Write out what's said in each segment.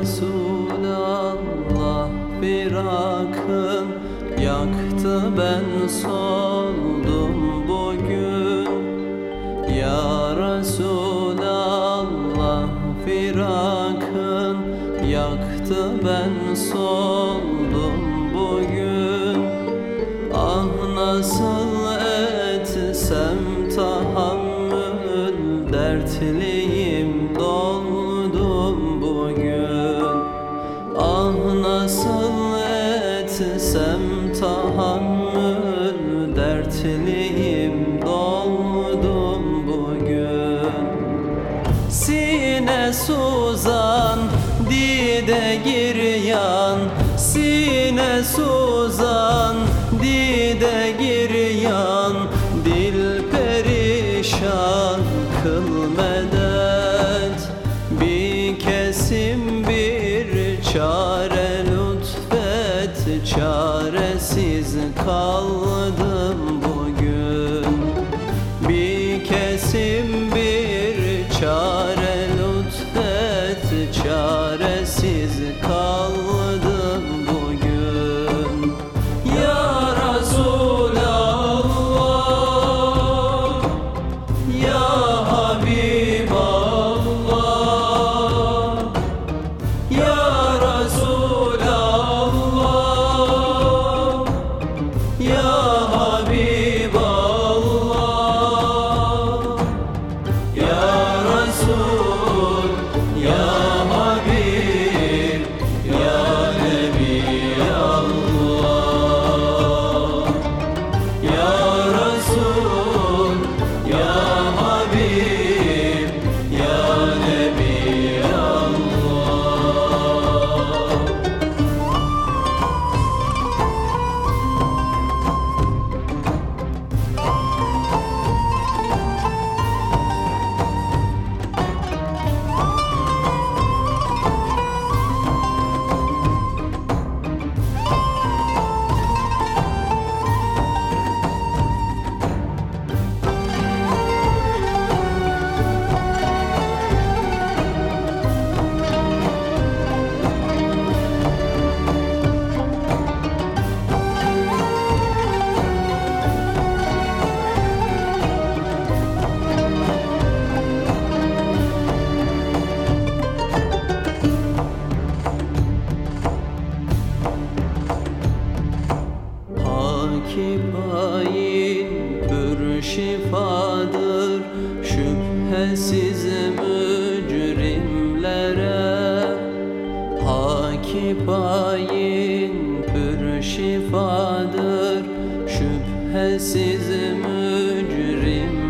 Resulallah bir akım yaktı ben soldum bugün. Ya Resulallah bir akım yaktı ben soldum bugün. Ah nasıl etsem tahammül dertliyim doldum bugün. Sine suzan dide giryan Sine suzan bir çare lütfet Çaresiz kaldım bugün. Ya Resulallah Ya Habiballah Ya Resulallah Ya Hakibayin pür şifadır. Şüphesiz mücrimlere. Hakibayin pür şifadır. Şüphesiz mücrimlere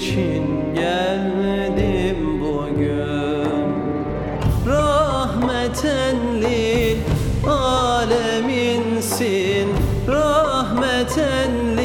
için geldim bugün. Rahmeten lil aleminsin Rahmeten lil